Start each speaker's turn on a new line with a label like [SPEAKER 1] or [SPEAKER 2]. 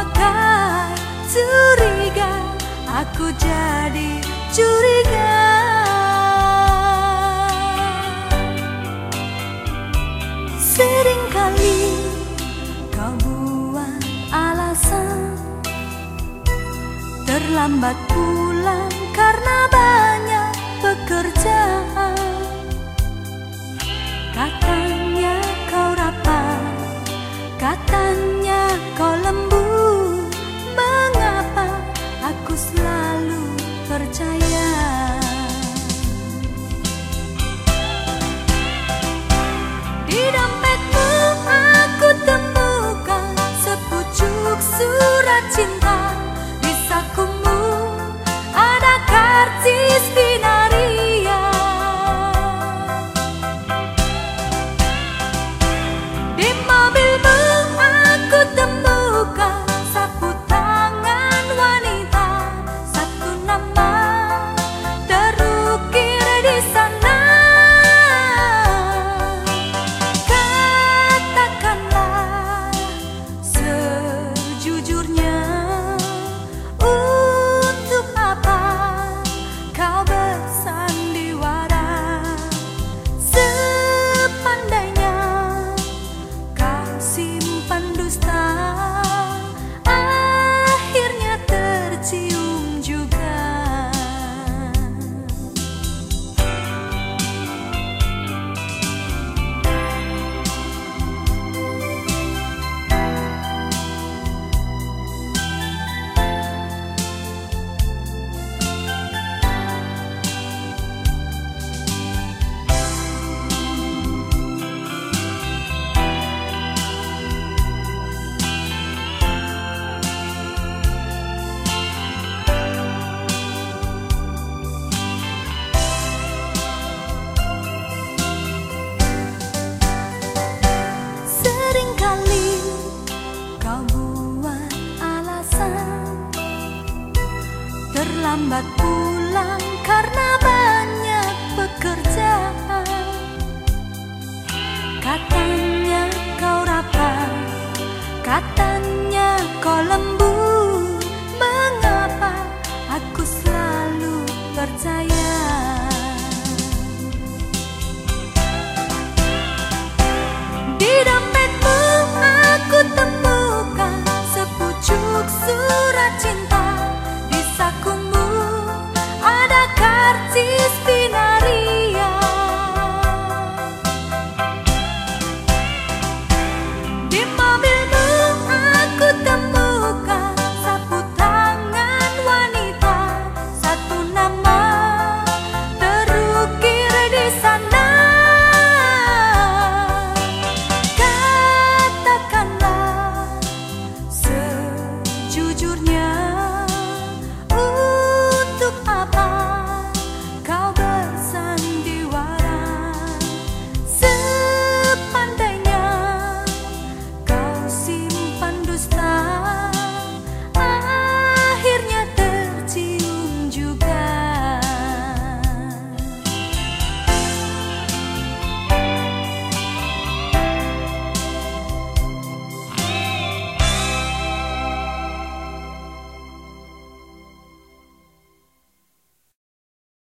[SPEAKER 1] kau tak curiga Aku jadi curiga. Seringkali kau buat alasan Terlambat pulang karena banyak pekerjaan. Kata Cinta. lambat pulang karena banyak pekerjaan. Katanya kau rapat, katanya kau lembut. Mengapa aku selalu percaya? Di dompetmu aku temukan sepucuk surat cinta. partes